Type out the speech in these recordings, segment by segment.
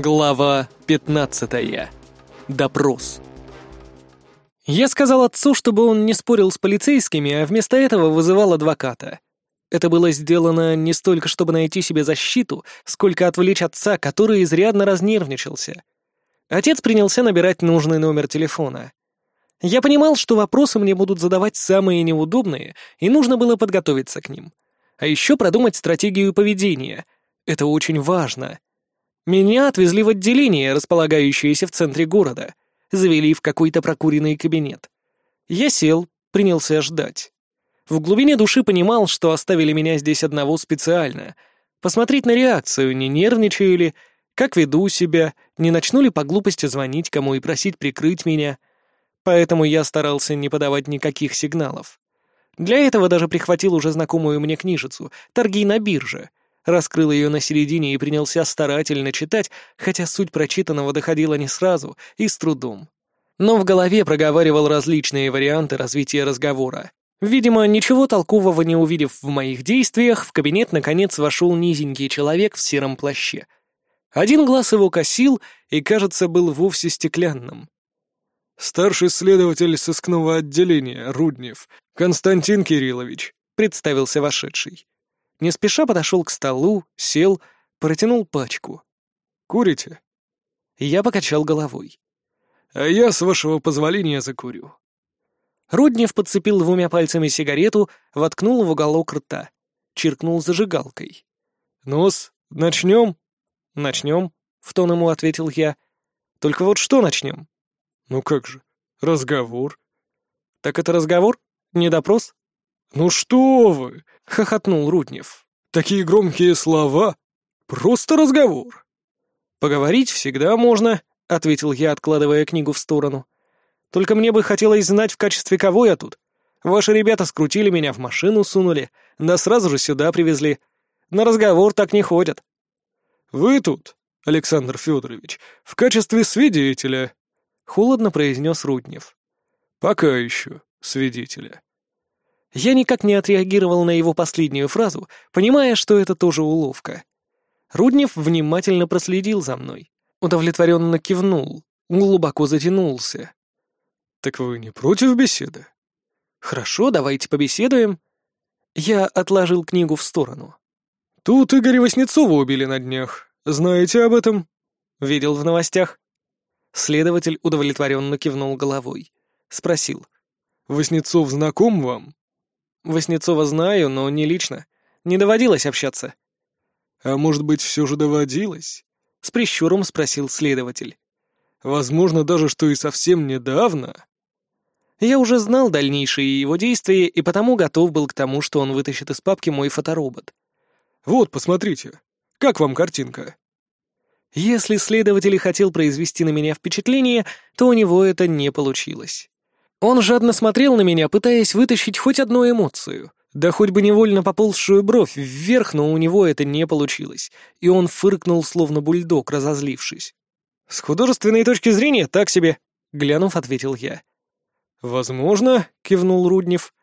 Глава 15. Допрос. Я сказал отцу, чтобы он не спорил с полицейскими, а вместо этого вызывал адвоката. Это было сделано не столько, чтобы найти себе защиту, сколько отвлечь отца, который изрядно разнервничался. Отец принялся набирать нужный номер телефона. Я понимал, что вопросы мне будут задавать самые неудобные, и нужно было подготовиться к ним. А еще продумать стратегию поведения. Это очень важно. Меня отвезли в отделение, располагающееся в центре города. Завели в какой-то прокуренный кабинет. Я сел, принялся ждать. В глубине души понимал, что оставили меня здесь одного специально. Посмотреть на реакцию, не нервничаю ли, как веду себя, не начну ли по глупости звонить кому и просить прикрыть меня. Поэтому я старался не подавать никаких сигналов. Для этого даже прихватил уже знакомую мне книжицу «Торги на бирже», раскрыл ее на середине и принялся старательно читать, хотя суть прочитанного доходила не сразу и с трудом. Но в голове проговаривал различные варианты развития разговора. Видимо, ничего толкового не увидев в моих действиях, в кабинет наконец вошел низенький человек в сером плаще. Один глаз его косил и, кажется, был вовсе стеклянным. «Старший следователь сыскного отделения, Руднев, Константин Кириллович», — представился вошедший. Не спеша подошел к столу, сел, протянул пачку. «Курите?» Я покачал головой. «А я, с вашего позволения, закурю». Руднев подцепил двумя пальцами сигарету, воткнул в уголок рта, чиркнул зажигалкой. «Ну-с, начнем?» «Начнем», — в тон ему ответил я. «Только вот что начнем?» «Ну как же, разговор». «Так это разговор? Не допрос?» «Ну что вы!» — хохотнул Руднев. «Такие громкие слова! Просто разговор!» «Поговорить всегда можно», — ответил я, откладывая книгу в сторону. «Только мне бы хотелось знать, в качестве кого я тут. Ваши ребята скрутили меня в машину, сунули, да сразу же сюда привезли. На разговор так не ходят». «Вы тут, Александр Федорович, в качестве свидетеля», — холодно произнес Руднев. «Пока еще свидетеля». Я никак не отреагировал на его последнюю фразу, понимая, что это тоже уловка. Руднев внимательно проследил за мной, удовлетворенно кивнул, глубоко затянулся. «Так вы не против беседы?» «Хорошо, давайте побеседуем». Я отложил книгу в сторону. «Тут Игоря Васнецова убили на днях. Знаете об этом?» «Видел в новостях». Следователь удовлетворенно кивнул головой. Спросил. «Васнецов знаком вам?» Воснецова знаю, но не лично. Не доводилось общаться. А может быть, все же доводилось? С прищуром спросил следователь. Возможно, даже что и совсем недавно. Я уже знал дальнейшие его действия и потому готов был к тому, что он вытащит из папки мой фоторобот. Вот, посмотрите. Как вам картинка? Если следователь хотел произвести на меня впечатление, то у него это не получилось. Он жадно смотрел на меня, пытаясь вытащить хоть одну эмоцию. Да хоть бы невольно поползшую бровь вверх, но у него это не получилось, и он фыркнул, словно бульдог, разозлившись. «С художественной точки зрения, так себе», — глянув, ответил я. «Возможно», — кивнул Руднев.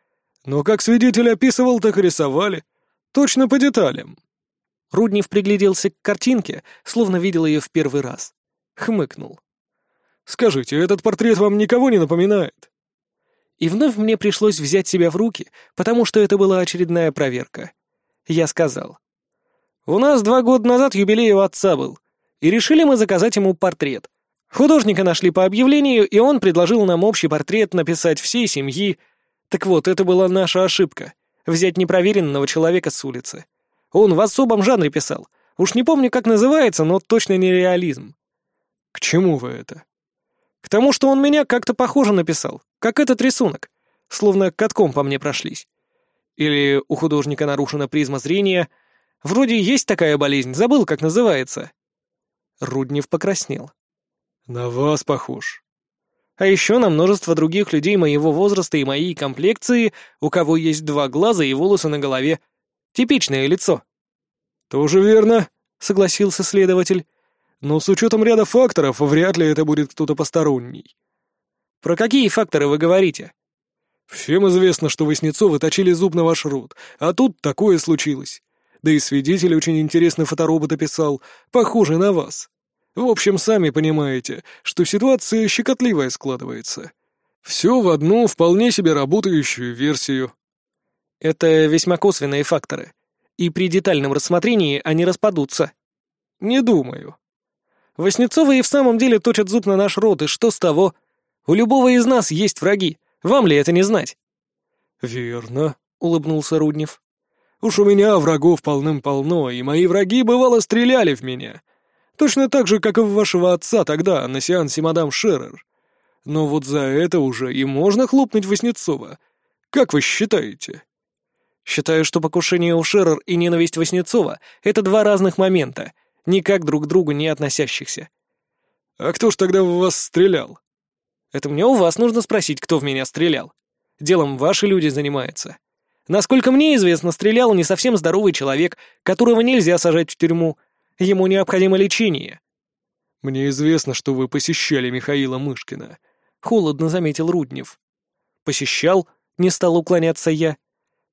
«Но как свидетель описывал, так и рисовали. Точно по деталям». Руднев пригляделся к картинке, словно видел ее в первый раз. Хмыкнул. «Скажите, этот портрет вам никого не напоминает?» И вновь мне пришлось взять себя в руки, потому что это была очередная проверка. Я сказал. «У нас два года назад юбилей у отца был, и решили мы заказать ему портрет. Художника нашли по объявлению, и он предложил нам общий портрет написать всей семьи. Так вот, это была наша ошибка — взять непроверенного человека с улицы. Он в особом жанре писал. Уж не помню, как называется, но точно не реализм». «К чему вы это?» К тому, что он меня как-то похоже написал, как этот рисунок, словно катком по мне прошлись. Или у художника нарушена призма зрения. Вроде есть такая болезнь, забыл, как называется. Руднев покраснел. «На вас похож». А еще на множество других людей моего возраста и моей комплекции, у кого есть два глаза и волосы на голове. Типичное лицо. «Тоже верно», — согласился следователь но с учетом ряда факторов вряд ли это будет кто-то посторонний. Про какие факторы вы говорите? Всем известно, что Васнецовы точили зуб на ваш рот, а тут такое случилось. Да и свидетель очень интересный фоторобот описал, похожий на вас. В общем, сами понимаете, что ситуация щекотливая складывается. Все в одну вполне себе работающую версию. Это весьма косвенные факторы. И при детальном рассмотрении они распадутся. Не думаю. Воснецовы и в самом деле точат зуб на наш род, и что с того? У любого из нас есть враги. Вам ли это не знать? Верно, улыбнулся Руднев. Уж у меня врагов полным-полно, и мои враги, бывало, стреляли в меня. Точно так же, как и в вашего отца тогда, на сеансе мадам Шеррер. Но вот за это уже и можно хлопнуть Васнецова. Как вы считаете?» «Считаю, что покушение у Шеррер и ненависть Васнецова — это два разных момента, никак друг к другу не относящихся». «А кто ж тогда в вас стрелял?» «Это мне у вас нужно спросить, кто в меня стрелял. Делом ваши люди занимаются. Насколько мне известно, стрелял не совсем здоровый человек, которого нельзя сажать в тюрьму, Ему необходимо лечение». «Мне известно, что вы посещали Михаила Мышкина», — холодно заметил Руднев. «Посещал?» — не стал уклоняться я.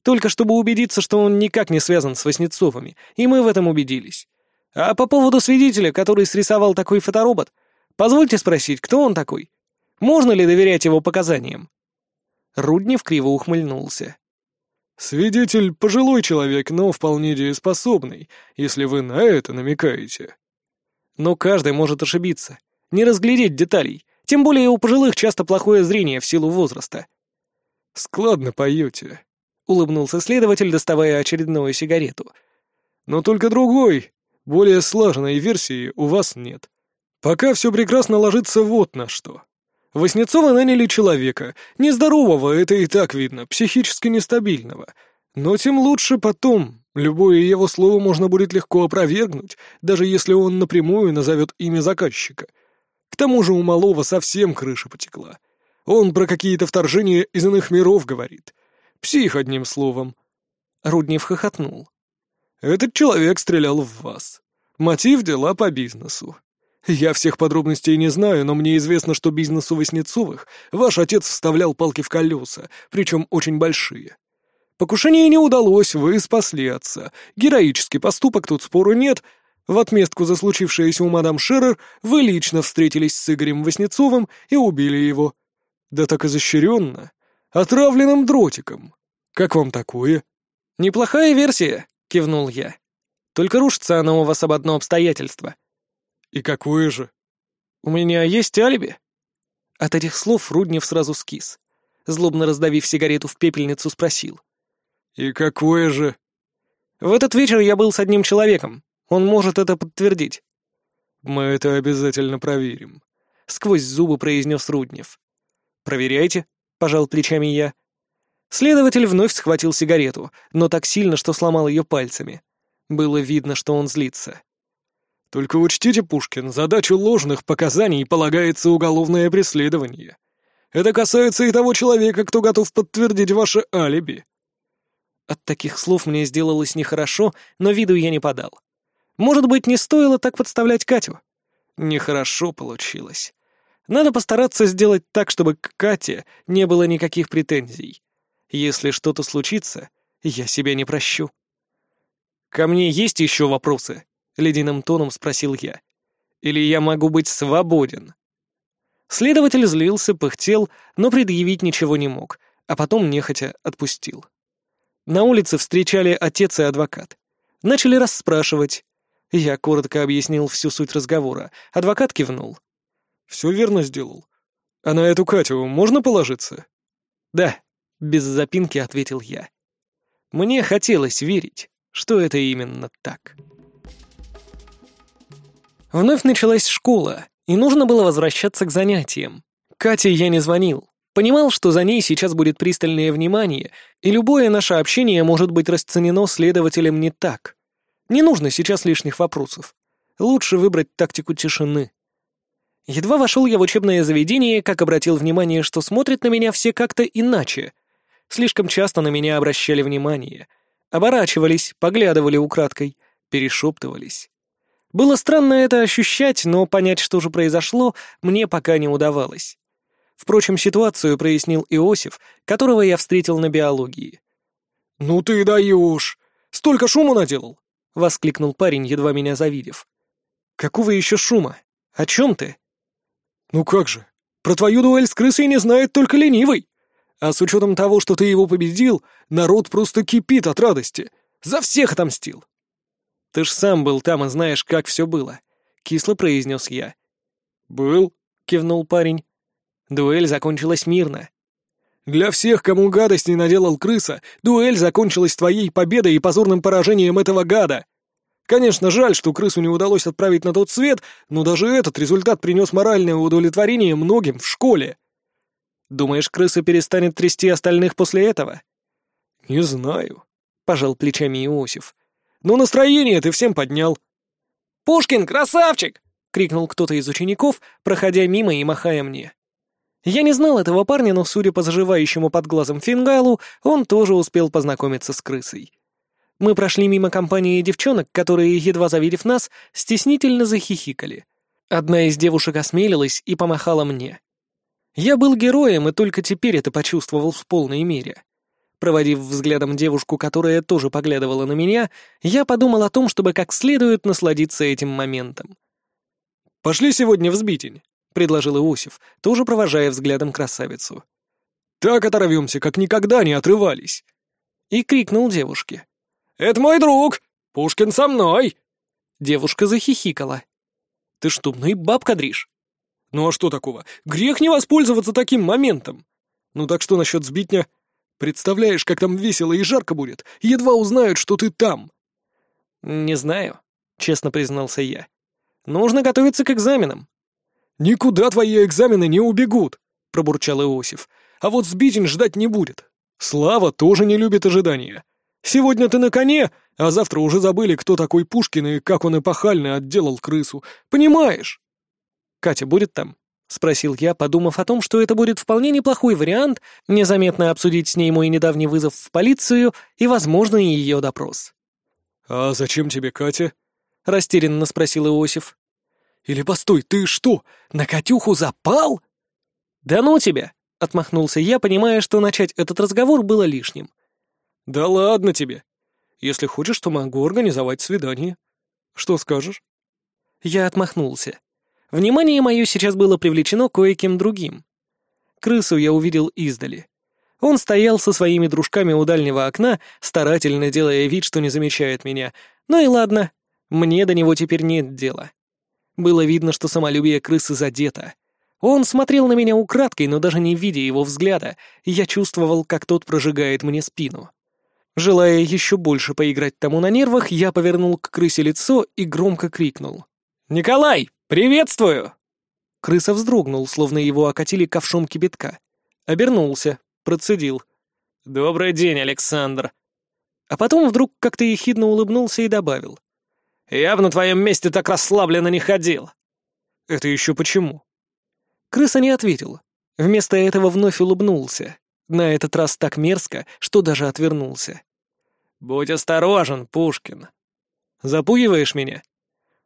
«Только чтобы убедиться, что он никак не связан с Васнецовыми, и мы в этом убедились. А по поводу свидетеля, который срисовал такой фоторобот, позвольте спросить, кто он такой? Можно ли доверять его показаниям?» Руднев криво ухмыльнулся. «Свидетель — пожилой человек, но вполне дееспособный, если вы на это намекаете». «Но каждый может ошибиться, не разглядеть деталей, тем более у пожилых часто плохое зрение в силу возраста». «Складно поете», — улыбнулся следователь, доставая очередную сигарету. «Но только другой, более слаженной версии у вас нет. Пока все прекрасно ложится вот на что. Воснецова наняли человека, нездорового, это и так видно, психически нестабильного. Но тем лучше потом, любое его слово можно будет легко опровергнуть, даже если он напрямую назовет имя заказчика. К тому же у малого совсем крыша потекла. Он про какие-то вторжения из иных миров говорит. Псих, одним словом. Руднев хохотнул. «Этот человек стрелял в вас. Мотив — дела по бизнесу. Я всех подробностей не знаю, но мне известно, что бизнесу Васнецовых ваш отец вставлял палки в колеса, причем очень большие. Покушение не удалось, вы спасли отца. Героический поступок, тут спору нет. В отместку за случившееся у мадам Шеррер вы лично встретились с Игорем Васнецовым и убили его. Да так изощренно. Отравленным дротиком. Как вам такое? «Неплохая версия», — кивнул я. «Только рушится она у вас об одно обстоятельство. «И какое же?» «У меня есть алиби». От этих слов Руднев сразу скис. Злобно раздавив сигарету в пепельницу, спросил. «И какое же?» «В этот вечер я был с одним человеком. Он может это подтвердить». «Мы это обязательно проверим», — сквозь зубы произнес Руднев. «Проверяйте», — пожал плечами я. Следователь вновь схватил сигарету, но так сильно, что сломал ее пальцами. Было видно, что он злится. Только учтите, Пушкин, задачу ложных показаний полагается уголовное преследование. Это касается и того человека, кто готов подтвердить ваше алиби». От таких слов мне сделалось нехорошо, но виду я не подал. Может быть, не стоило так подставлять Катю? Нехорошо получилось. Надо постараться сделать так, чтобы к Кате не было никаких претензий. Если что-то случится, я себя не прощу. Ко мне есть еще вопросы? — ледяным тоном спросил я. «Или я могу быть свободен?» Следователь злился, пыхтел, но предъявить ничего не мог, а потом нехотя отпустил. На улице встречали отец и адвокат. Начали расспрашивать. Я коротко объяснил всю суть разговора. Адвокат кивнул. «Все верно сделал. А на эту Катю можно положиться?» «Да», — без запинки ответил я. Мне хотелось верить, что это именно так. Вновь началась школа, и нужно было возвращаться к занятиям. Кате я не звонил. Понимал, что за ней сейчас будет пристальное внимание, и любое наше общение может быть расценено следователем не так. Не нужно сейчас лишних вопросов. Лучше выбрать тактику тишины. Едва вошел я в учебное заведение, как обратил внимание, что смотрят на меня все как-то иначе. Слишком часто на меня обращали внимание. Оборачивались, поглядывали украдкой, перешептывались. Было странно это ощущать, но понять, что же произошло, мне пока не удавалось. Впрочем, ситуацию прояснил Иосиф, которого я встретил на биологии. «Ну ты даешь! Столько шума наделал!» — воскликнул парень, едва меня завидев. «Какого еще шума?» «О чем ты?» «Ну как же, про твою дуэль с крысой не знает только ленивый. А с учетом того, что ты его победил, народ просто кипит от радости. За всех отомстил». «Ты ж сам был там и знаешь, как все было», — кисло произнес я. «Был», — кивнул парень. Дуэль закончилась мирно. «Для всех, кому гадость не наделал крыса, дуэль закончилась твоей победой и позорным поражением этого гада. Конечно, жаль, что крысу не удалось отправить на тот свет, но даже этот результат принес моральное удовлетворение многим в школе». «Думаешь, крыса перестанет трясти остальных после этого?» «Не знаю», — пожал плечами Иосиф. «Но настроение ты всем поднял». «Пушкин, красавчик!» — крикнул кто-то из учеников, проходя мимо и махая мне. Я не знал этого парня, но, судя по заживающему под глазом фингалу, он тоже успел познакомиться с крысой. Мы прошли мимо компании девчонок, которые, едва завидев нас, стеснительно захихикали. Одна из девушек осмелилась и помахала мне. Я был героем и только теперь это почувствовал в полной мере. Проводив взглядом девушку, которая тоже поглядывала на меня, я подумал о том, чтобы как следует насладиться этим моментом. «Пошли сегодня в Сбитень», — предложил Иосиф, тоже провожая взглядом красавицу. «Так оторвемся, как никогда не отрывались!» И крикнул девушке. «Это мой друг! Пушкин со мной!» Девушка захихикала. «Ты что, ну и дришь?» «Ну а что такого? Грех не воспользоваться таким моментом!» «Ну так что насчет сбитня? Представляешь, как там весело и жарко будет? Едва узнают, что ты там!» «Не знаю», — честно признался я. «Нужно готовиться к экзаменам. «Никуда твои экзамены не убегут», — пробурчал Иосиф. «А вот Сбитин ждать не будет. Слава тоже не любит ожидания. Сегодня ты на коне, а завтра уже забыли, кто такой Пушкин и как он эпохально отделал крысу. Понимаешь?» «Катя будет там?» — спросил я, подумав о том, что это будет вполне неплохой вариант незаметно обсудить с ней мой недавний вызов в полицию и возможный ее допрос. «А зачем тебе Катя?» — растерянно спросил Иосиф. Или постой, ты что, на Катюху запал?» «Да ну тебя!» — отмахнулся я, понимая, что начать этот разговор было лишним. «Да ладно тебе. Если хочешь, то могу организовать свидание. Что скажешь?» Я отмахнулся. Внимание мое сейчас было привлечено кое-кем другим. Крысу я увидел издали. Он стоял со своими дружками у дальнего окна, старательно делая вид, что не замечает меня. Ну и ладно, мне до него теперь нет дела. Было видно, что самолюбие крысы задето. Он смотрел на меня украдкой, но даже не видя его взгляда, я чувствовал, как тот прожигает мне спину. Желая еще больше поиграть тому на нервах, я повернул к крысе лицо и громко крикнул. «Николай, приветствую!» Крыса вздрогнул, словно его окатили ковшом кипятка. Обернулся, процедил. «Добрый день, Александр!» А потом вдруг как-то ехидно улыбнулся и добавил. Я бы на твоем месте так расслабленно не ходил». «Это еще почему?» Крыса не ответил. Вместо этого вновь улыбнулся. На этот раз так мерзко, что даже отвернулся. «Будь осторожен, Пушкин». «Запугиваешь меня?»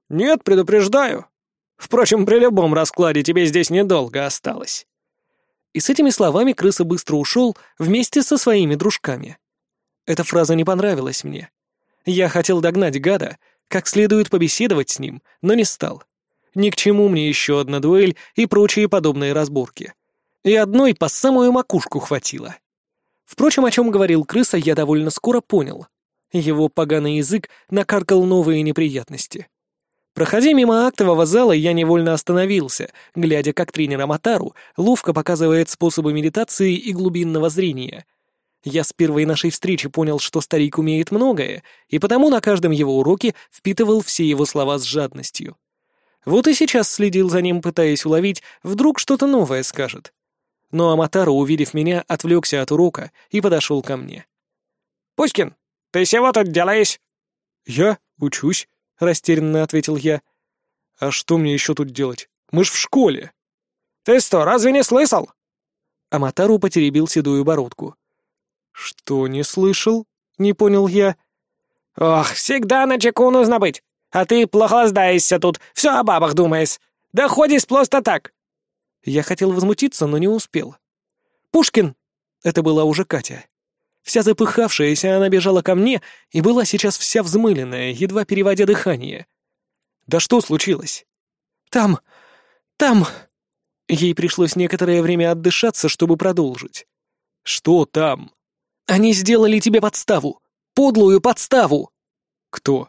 «Нет, предупреждаю. Впрочем, при любом раскладе тебе здесь недолго осталось». И с этими словами крыса быстро ушел вместе со своими дружками. Эта фраза не понравилась мне. Я хотел догнать гада, как следует побеседовать с ним, но не стал. Ни к чему мне еще одна дуэль и прочие подобные разборки. И одной по самую макушку хватило. Впрочем, о чем говорил крыса, я довольно скоро понял. Его поганый язык накаркал новые неприятности. Проходя мимо актового зала, я невольно остановился, глядя, как тренер Аматару ловко показывает способы медитации и глубинного зрения — я с первой нашей встречи понял, что старик умеет многое, и потому на каждом его уроке впитывал все его слова с жадностью. Вот и сейчас следил за ним, пытаясь уловить, вдруг что-то новое скажет. Но Аматару, увидев меня, отвлекся от урока и подошел ко мне. «Пуськин, ты чего тут делаешь?» «Я учусь», — растерянно ответил я. «А что мне еще тут делать? Мы ж в школе». «Ты что, разве не слышал?» Аматару потеребил седую бородку. «Что не слышал?» — не понял я. «Ох, всегда на чеку нужно быть. А ты плохо сдаешься тут, все о бабах думаешь. Да ходишь просто так». Я хотел возмутиться, но не успел. «Пушкин!» — это была уже Катя. Вся запыхавшаяся, она бежала ко мне и была сейчас вся взмыленная, едва переводя дыхание. «Да что случилось?» «Там, Там...» Ей пришлось некоторое время отдышаться, чтобы продолжить. «Что там?» «Они сделали тебе подставу. Подлую подставу!» «Кто?»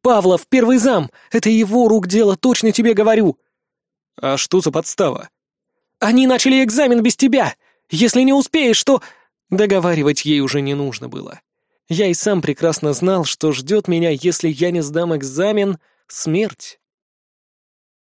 «Павлов, первый зам! Это его рук дело, точно тебе говорю!» «А что за подстава?» «Они начали экзамен без тебя! Если не успеешь, то...» Договаривать ей уже не нужно было. Я и сам прекрасно знал, что ждет меня, если я не сдам экзамен, смерть.